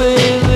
nothing